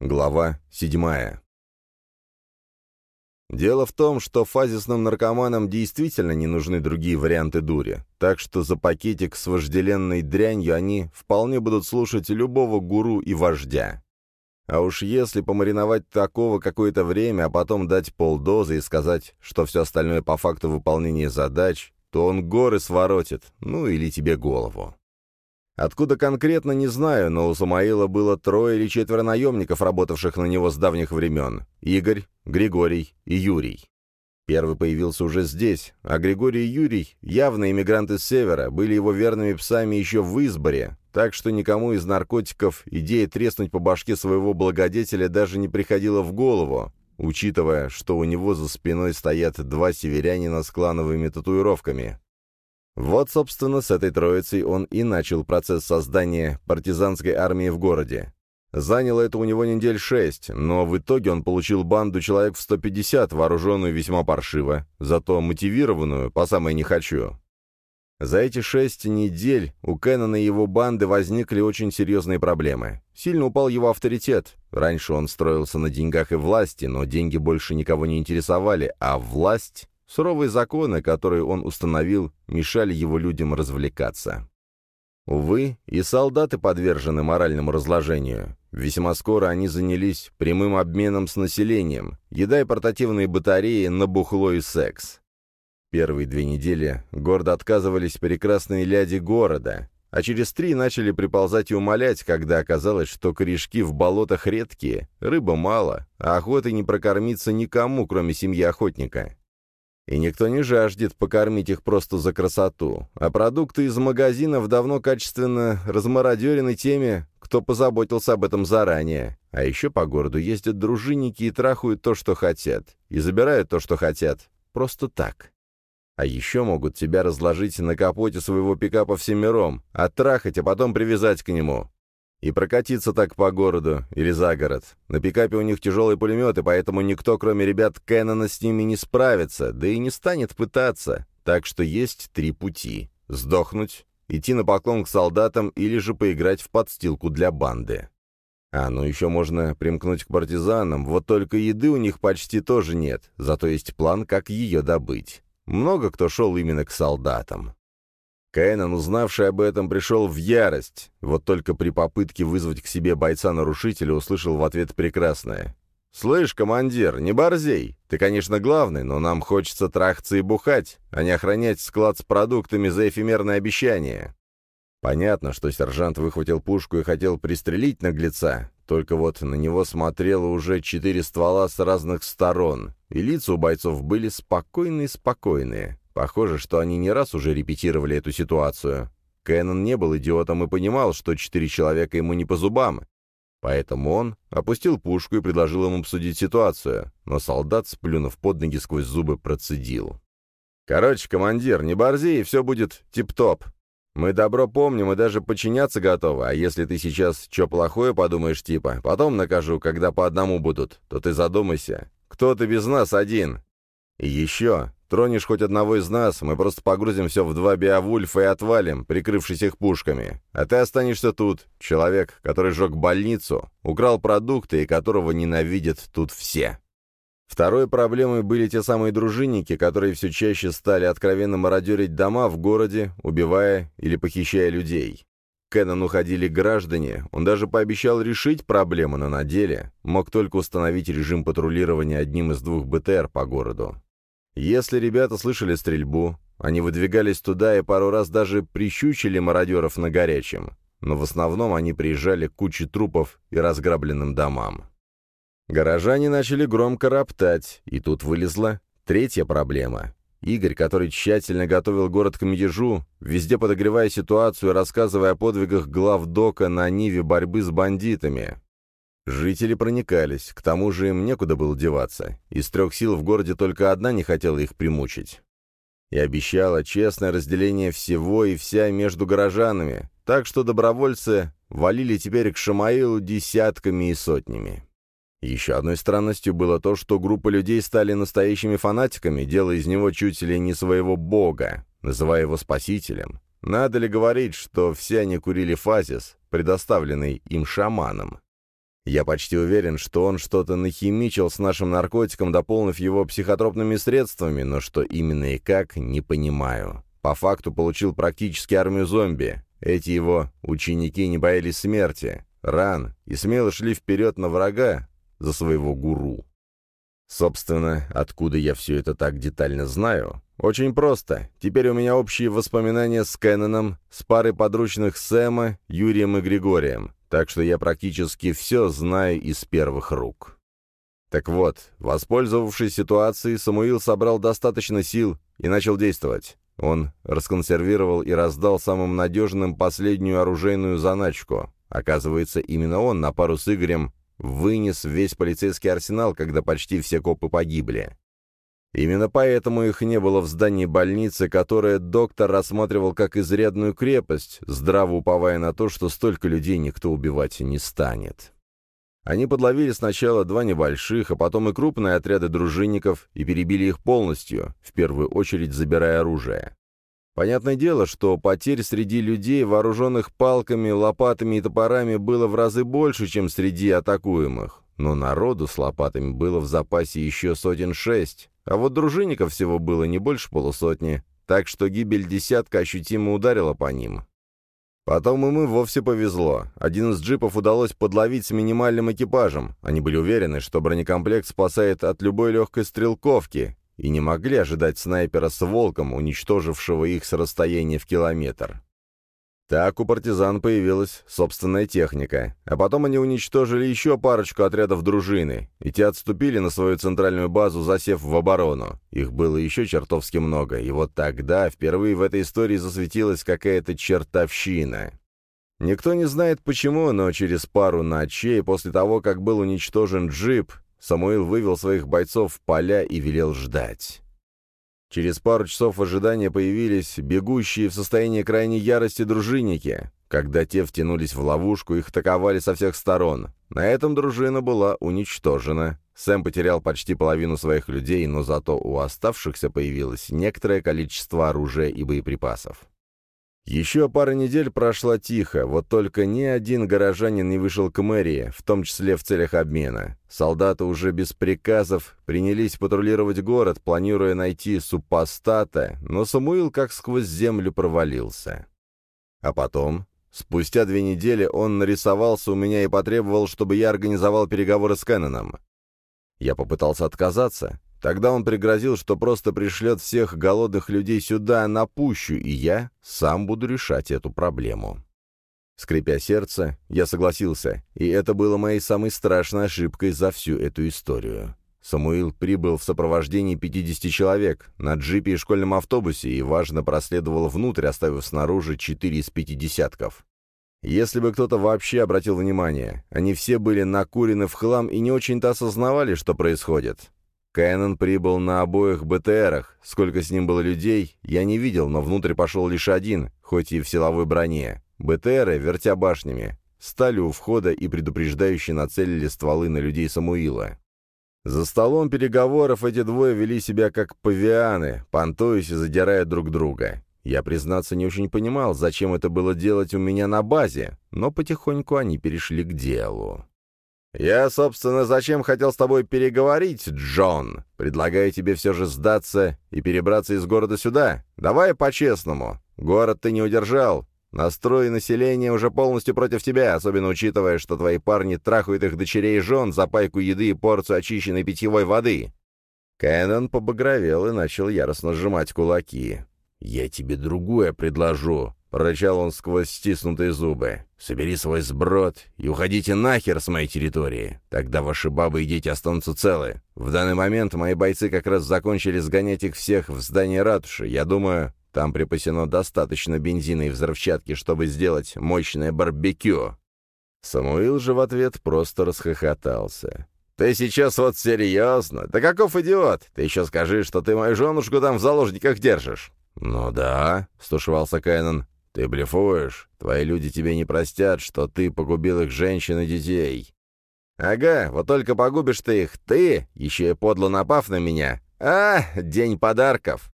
Глава седьмая. Дело в том, что фазисным наркоманам действительно не нужны другие варианты дури, так что за пакетик с вожделенной дрянью они вполне будут слушать любого гуру и вождя. А уж если помариновать такого какое-то время, а потом дать полдозы и сказать, что все остальное по факту выполнения задач, то он горы своротит, ну или тебе голову. Откуда конкретно, не знаю, но у Самаила было трое или четверо наемников, работавших на него с давних времен. Игорь, Григорий и Юрий. Первый появился уже здесь, а Григорий и Юрий, явно иммигранты с севера, были его верными псами еще в изборе, так что никому из наркотиков идея треснуть по башке своего благодетеля даже не приходила в голову, учитывая, что у него за спиной стоят два северянина с клановыми татуировками. Вот, собственно, с этой троицей он и начал процесс создания партизанской армии в городе. Заняло это у него недель шесть, но в итоге он получил банду человек в 150, вооруженную весьма паршиво, зато мотивированную, по самой не хочу. За эти шесть недель у Кеннона и его банды возникли очень серьезные проблемы. Сильно упал его авторитет. Раньше он строился на деньгах и власти, но деньги больше никого не интересовали, а власть Суровые законы, которые он установил, мешали его людям развлекаться. Увы, и солдаты подвержены моральному разложению. Весьма скоро они занялись прямым обменом с населением, еда и портативные батареи на бухло и секс. Первые две недели гордо отказывались прекрасные ляди города, а через три начали приползать и умолять, когда оказалось, что корешки в болотах редкие, рыба мало, а охоты не прокормиться никому, кроме семьи охотника. И никто не жаждет покормить их просто за красоту, а продукты из магазинов давно качественно размародерены теми, кто позаботился об этом заранее. А еще по городу ездят дружинники и трахают то, что хотят, и забирают то, что хотят, просто так. А еще могут тебя разложить на капоте своего пикапа всемиром, оттрахать, а потом привязать к нему. И прокатиться так по городу или за город. На пикапе у них тяжелые пулеметы, поэтому никто, кроме ребят Кэннона, с ними не справится, да и не станет пытаться. Так что есть три пути. Сдохнуть, идти на поклон к солдатам или же поиграть в подстилку для банды. А, ну еще можно примкнуть к партизанам, вот только еды у них почти тоже нет, зато есть план, как ее добыть. Много кто шел именно к солдатам. Каэнон, узнавший об этом, пришел в ярость. Вот только при попытке вызвать к себе бойца-нарушителя услышал в ответ прекрасное. «Слышь, командир, не борзей. Ты, конечно, главный, но нам хочется трахаться и бухать, а не охранять склад с продуктами за эфемерное обещание». Понятно, что сержант выхватил пушку и хотел пристрелить наглеца, только вот на него смотрело уже четыре ствола с разных сторон, и лица у бойцов были спокойные-спокойные. Похоже, что они не раз уже репетировали эту ситуацию. Кэннон не был идиотом и понимал, что четыре человека ему не по зубам. Поэтому он опустил пушку и предложил ему обсудить ситуацию, но солдат, сплюнув под ноги сквозь зубы, процедил. «Короче, командир, не борзи, и все будет тип-топ. Мы добро помним и даже подчиняться готовы, а если ты сейчас что плохое подумаешь типа, потом накажу, когда по одному будут, то ты задумайся. Кто ты без нас один? И еще, Тронешь хоть одного из нас, мы просто погрузим все в два биовульфа и отвалим, прикрывшись их пушками. А ты останешься тут, человек, который сжег больницу, украл продукты и которого ненавидят тут все. Второй проблемой были те самые дружинники, которые все чаще стали откровенно мародерить дома в городе, убивая или похищая людей. К Кэнон уходили граждане, он даже пообещал решить проблему, но на деле мог только установить режим патрулирования одним из двух БТР по городу. Если ребята слышали стрельбу, они выдвигались туда и пару раз даже прищучили мародеров на горячем, но в основном они приезжали к куче трупов и разграбленным домам. Горожане начали громко роптать, и тут вылезла третья проблема. Игорь, который тщательно готовил город к мятежу, везде подогревая ситуацию и рассказывая о подвигах глав Дока на ниве борьбы с бандитами, Жители проникались, к тому же им некуда было деваться. Из трех сил в городе только одна не хотела их примучить. И обещала честное разделение всего и вся между горожанами, так что добровольцы валили теперь к Шамаилу десятками и сотнями. Еще одной странностью было то, что группа людей стали настоящими фанатиками, делая из него чуть ли не своего бога, называя его спасителем. Надо ли говорить, что все они курили фазис, предоставленный им шаманом? Я почти уверен, что он что-то нахимичил с нашим наркотиком, дополнив его психотропными средствами, но что именно и как, не понимаю. По факту получил практически армию зомби. Эти его ученики не боялись смерти, ран и смело шли вперед на врага за своего гуру. Собственно, откуда я все это так детально знаю? Очень просто. Теперь у меня общие воспоминания с Кэноном, с парой подручных Сэма, Юрием и Григорием, так что я практически все знаю из первых рук. Так вот, воспользовавшись ситуацией, Самуил собрал достаточно сил и начал действовать. Он расконсервировал и раздал самым надежным последнюю оружейную заначку. Оказывается, именно он на пару с Игорем вынес весь полицейский арсенал, когда почти все копы погибли. Именно поэтому их не было в здании больницы, которое доктор рассматривал как изрядную крепость, здраво уповая на то, что столько людей никто убивать не станет. Они подловили сначала два небольших, а потом и крупные отряды дружинников и перебили их полностью, в первую очередь забирая оружие. Понятное дело, что потерь среди людей, вооруженных палками, лопатами и топорами, было в разы больше, чем среди атакуемых. Но народу с лопатами было в запасе еще сотен шесть, а вот дружинников всего было не больше полусотни, так что гибель десятка ощутимо ударила по ним. Потом и вовсе повезло. Один из джипов удалось подловить с минимальным экипажем. Они были уверены, что бронекомплект спасает от любой легкой стрелковки, и не могли ожидать снайпера с волком, уничтожившего их с расстояния в километр. Так у партизан появилась собственная техника, а потом они уничтожили еще парочку отрядов дружины, и те отступили на свою центральную базу, засев в оборону. Их было еще чертовски много, и вот тогда впервые в этой истории засветилась какая-то чертовщина. Никто не знает почему, но через пару ночей после того, как был уничтожен джип, Самуил вывел своих бойцов в поля и велел ждать. Через пару часов ожидания появились бегущие в состоянии крайней ярости дружинники. Когда те втянулись в ловушку, их атаковали со всех сторон. На этом дружина была уничтожена. Сэм потерял почти половину своих людей, но зато у оставшихся появилось некоторое количество оружия и боеприпасов. Еще пара недель прошла тихо, вот только ни один горожанин не вышел к мэрии, в том числе в целях обмена. Солдаты уже без приказов принялись патрулировать город, планируя найти супостата, но Самуил как сквозь землю провалился. А потом, спустя две недели, он нарисовался у меня и потребовал, чтобы я организовал переговоры с Кэнноном. Я попытался отказаться, Тогда он пригрозил, что просто пришлет всех голодных людей сюда, на пущу, и я сам буду решать эту проблему. Скрипя сердце, я согласился, и это было моей самой страшной ошибкой за всю эту историю. Самуил прибыл в сопровождении 50 человек на джипе и школьном автобусе и, важно, проследовал внутрь, оставив снаружи 4 из пяти десятков. Если бы кто-то вообще обратил внимание, они все были накурены в хлам и не очень-то осознавали, что происходит. Кэннон прибыл на обоих БТРах. Сколько с ним было людей, я не видел, но внутрь пошел лишь один, хоть и в силовой броне. БТРы, вертя башнями, стали у входа и предупреждающе нацелили стволы на людей Самуила. За столом переговоров эти двое вели себя как павианы, понтуясь и задирая друг друга. Я, признаться, не очень понимал, зачем это было делать у меня на базе, но потихоньку они перешли к делу. «Я, собственно, зачем хотел с тобой переговорить, Джон? Предлагаю тебе все же сдаться и перебраться из города сюда. Давай по-честному. Город ты не удержал. Настрой населения уже полностью против тебя, особенно учитывая, что твои парни трахают их дочерей и жен за пайку еды и порцию очищенной питьевой воды». Кэнон побагровел и начал яростно сжимать кулаки. «Я тебе другое предложу. Прорычал он сквозь стиснутые зубы. «Собери свой сброд и уходите нахер с моей территории. Тогда ваши бабы и дети останутся целы. В данный момент мои бойцы как раз закончили сгонять их всех в здание ратуши. Я думаю, там припасено достаточно бензина и взрывчатки, чтобы сделать мощное барбекю». Самуил же в ответ просто расхохотался. «Ты сейчас вот серьезно? Да каков идиот! Ты еще скажи, что ты мою женушку там в заложниках держишь!» «Ну да», — стушевался Кайнан. «Ты блефуешь. Твои люди тебе не простят, что ты погубил их женщин и детей». «Ага, вот только погубишь ты их, ты, еще и подло напав на меня. А, день подарков!»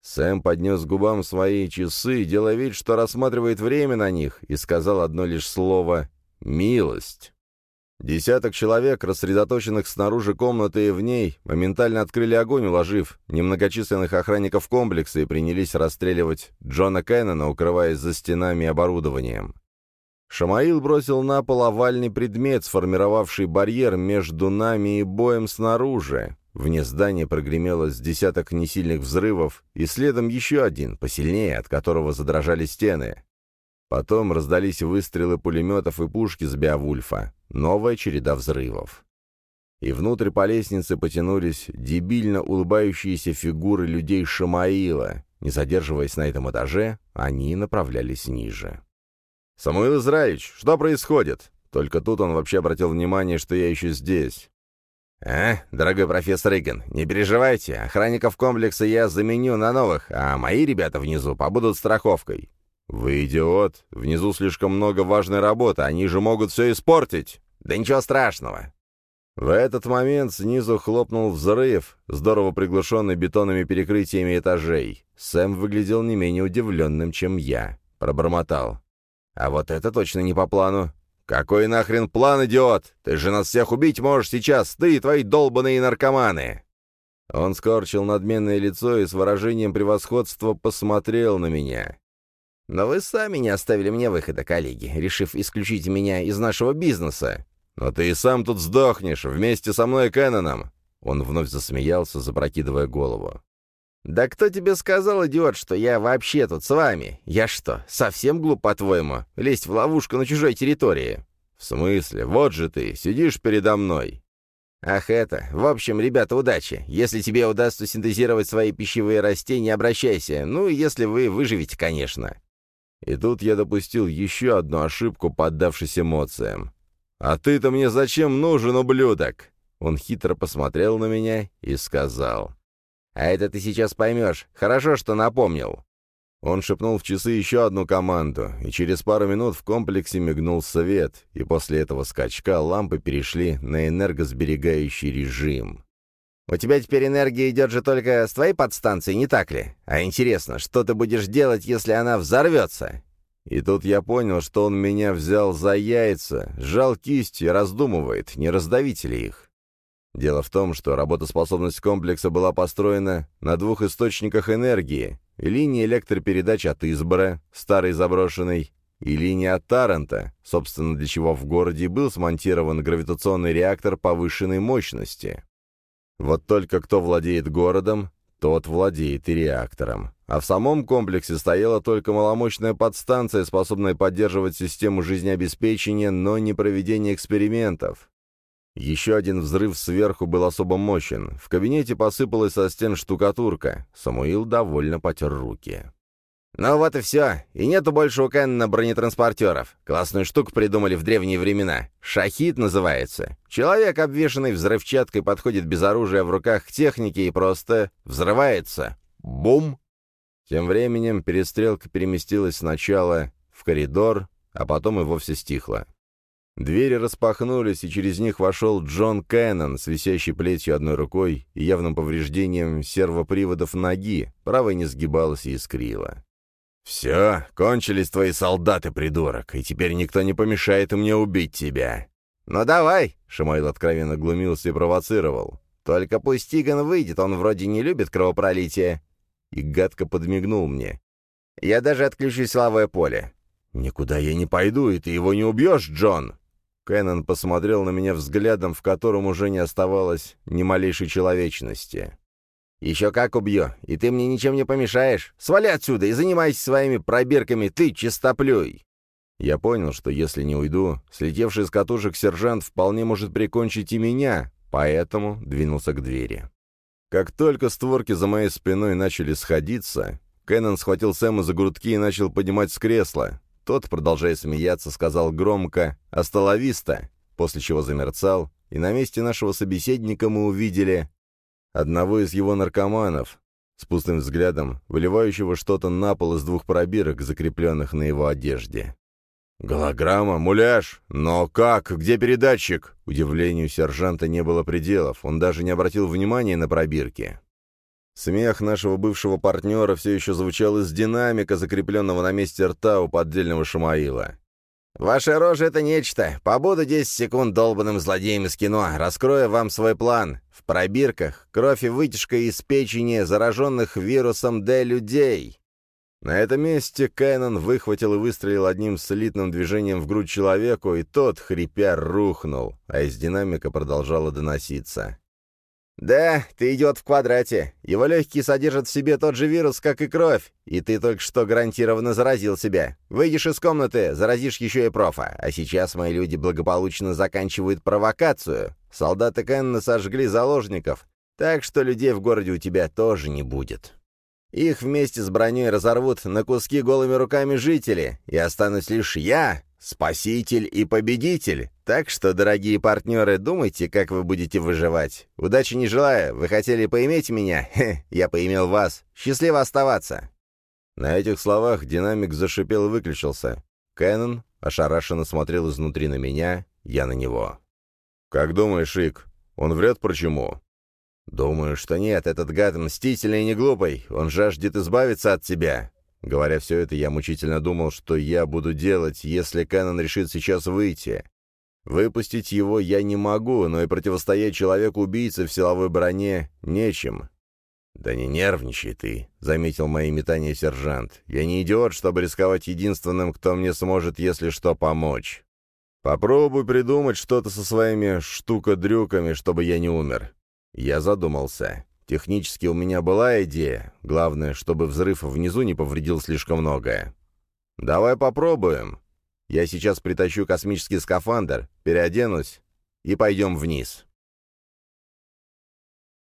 Сэм поднес губам свои часы, делая вид, что рассматривает время на них, и сказал одно лишь слово «милость». Десяток человек, рассредоточенных снаружи комнаты и в ней, моментально открыли огонь, уложив немногочисленных охранников комплекса и принялись расстреливать Джона Кеннона, укрываясь за стенами и оборудованием. Шамаил бросил на пол овальный предмет, сформировавший барьер между нами и боем снаружи. Вне здания прогремело с десяток несильных взрывов, и следом еще один, посильнее, от которого задрожали стены. Потом раздались выстрелы пулеметов и пушки с Беовульфа. Новая череда взрывов. И внутрь по лестнице потянулись дебильно улыбающиеся фигуры людей Шамаила. Не задерживаясь на этом этаже, они направлялись ниже. «Самуил Израилевич, что происходит?» Только тут он вообще обратил внимание, что я еще здесь. «А, дорогой профессор Иган, не переживайте, охранников комплекса я заменю на новых, а мои ребята внизу побудут страховкой. «Вы идиот! Внизу слишком много важной работы, они же могут все испортить!» «Да ничего страшного!» В этот момент снизу хлопнул взрыв, здорово приглушенный бетонными перекрытиями этажей. Сэм выглядел не менее удивленным, чем я. Пробормотал. «А вот это точно не по плану. Какой нахрен план, идиот? Ты же нас всех убить можешь сейчас, ты и твои долбаные наркоманы!» Он скорчил надменное лицо и с выражением превосходства посмотрел на меня. Но вы сами не оставили мне выхода, коллеги, решив исключить меня из нашего бизнеса. Но ты и сам тут сдохнешь, вместе со мной и Кэноном. Он вновь засмеялся, запрокидывая голову. «Да кто тебе сказал, идиот, что я вообще тут с вами? Я что, совсем глуп, по-твоему, лезть в ловушку на чужой территории?» «В смысле? Вот же ты, сидишь передо мной». «Ах это! В общем, ребята, удачи! Если тебе удастся синтезировать свои пищевые растения, обращайся. Ну, если вы выживете, конечно. И тут я допустил еще одну ошибку, поддавшись эмоциям. «А ты-то мне зачем нужен, ублюдок?» Он хитро посмотрел на меня и сказал. «А это ты сейчас поймешь. Хорошо, что напомнил». Он шепнул в часы еще одну команду, и через пару минут в комплексе мигнул свет, и после этого скачка лампы перешли на энергосберегающий режим. У тебя теперь энергия идет же только с твоей подстанции, не так ли? А интересно, что ты будешь делать, если она взорвется?» И тут я понял, что он меня взял за яйца, сжал кисть и раздумывает, не раздавить ли их. Дело в том, что работоспособность комплекса была построена на двух источниках энергии — линии электропередач от Избора, старой заброшенной, и линии от Таранта, собственно, для чего в городе был смонтирован гравитационный реактор повышенной мощности. Вот только кто владеет городом, тот владеет и реактором. А в самом комплексе стояла только маломощная подстанция, способная поддерживать систему жизнеобеспечения, но не проведение экспериментов. Еще один взрыв сверху был особо мощен. В кабинете посыпалась со стен штукатурка. Самуил довольно потер руки. «Ну вот и все. И нету больше у Кэннона бронетранспортеров. Классную штуку придумали в древние времена. Шахид называется. Человек, обвешанный взрывчаткой, подходит без оружия в руках к технике и просто взрывается. Бум!» Тем временем перестрелка переместилась сначала в коридор, а потом и вовсе стихла. Двери распахнулись, и через них вошел Джон Кэннон с висящей плетью одной рукой и явным повреждением сервоприводов ноги, правая не сгибалась и искрила. «Все, кончились твои солдаты, придурок, и теперь никто не помешает мне убить тебя». «Ну давай!» — Шамаил откровенно глумился и провоцировал. «Только пусть Тиган выйдет, он вроде не любит кровопролитие». И гадко подмигнул мне. «Я даже отключу силовое поле». «Никуда я не пойду, и ты его не убьешь, Джон!» Кэннон посмотрел на меня взглядом, в котором уже не оставалось ни малейшей человечности. «Еще как убью, и ты мне ничем не помешаешь. Свали отсюда и занимайся своими пробирками, ты чистоплюй!» Я понял, что если не уйду, слетевший с катушек сержант вполне может прикончить и меня, поэтому двинулся к двери. Как только створки за моей спиной начали сходиться, Кэннон схватил Сэма за грудки и начал поднимать с кресла. Тот, продолжая смеяться, сказал громко «Остоловиста», после чего замерцал, и на месте нашего собеседника мы увидели одного из его наркоманов, с пустым взглядом, выливающего что-то на пол из двух пробирок, закрепленных на его одежде. «Голограмма? Муляж? Но как? Где передатчик?» Удивлению сержанта не было пределов, он даже не обратил внимания на пробирки. Смех нашего бывшего партнера все еще звучал из динамика, закрепленного на месте рта у поддельного Шамаила. Ваша рожа — это нечто. Побуду 10 секунд долбанным злодеем из кино, раскрою вам свой план. В пробирках кровь и вытяжка из печени зараженных вирусом Д людей. На этом месте Кэнон выхватил и выстрелил одним слитным движением в грудь человеку, и тот, хрипя, рухнул, а из динамика продолжало доноситься. «Да, ты идиот в квадрате. Его легкие содержат в себе тот же вирус, как и кровь, и ты только что гарантированно заразил себя. Выйдешь из комнаты, заразишь еще и профа. А сейчас мои люди благополучно заканчивают провокацию. Солдаты Кэнна сожгли заложников, так что людей в городе у тебя тоже не будет». Их вместе с броней разорвут на куски голыми руками жители, и останусь лишь я, спаситель и победитель. Так что, дорогие партнеры, думайте, как вы будете выживать. Удачи не желаю. Вы хотели поиметь меня? Хе, я поимел вас. Счастливо оставаться!» На этих словах динамик зашипел и выключился. Кэнон ошарашенно смотрел изнутри на меня, я на него. «Как думаешь, Ик, он врет про чему?» «Думаю, что нет, этот гад мстительный и не глупый, он жаждет избавиться от тебя». Говоря все это, я мучительно думал, что я буду делать, если Кэнон решит сейчас выйти. Выпустить его я не могу, но и противостоять человеку-убийце в силовой броне нечем. «Да не нервничай ты», — заметил мои метания сержант. «Я не идиот, чтобы рисковать единственным, кто мне сможет, если что, помочь. Попробуй придумать что-то со своими штука-дрюками, чтобы я не умер. Я задумался. Технически у меня была идея. Главное, чтобы взрыв внизу не повредил слишком многое. «Давай попробуем. Я сейчас притащу космический скафандр, переоденусь и пойдем вниз».